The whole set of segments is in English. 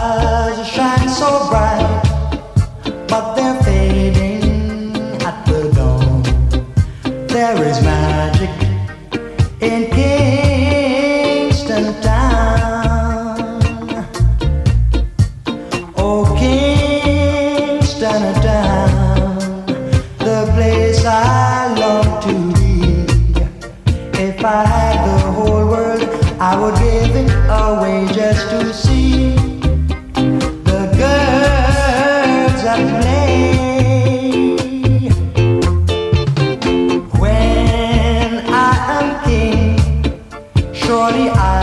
eyes shine so bright, but they're fading at the dawn. There is magic in Kingston Town. Oh, Kingston Town, the place I long to be. If I had the whole world, I would give it away just to see.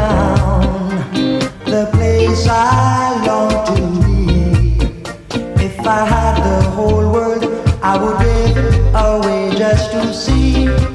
Town, the place I long to be. If I had the whole world, I would give away just to see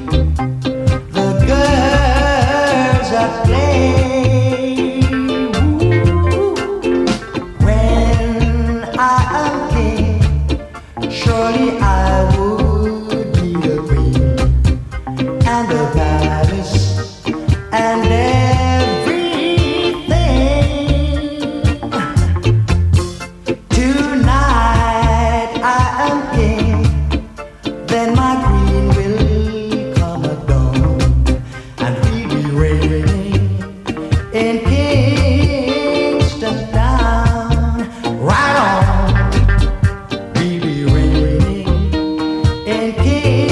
He.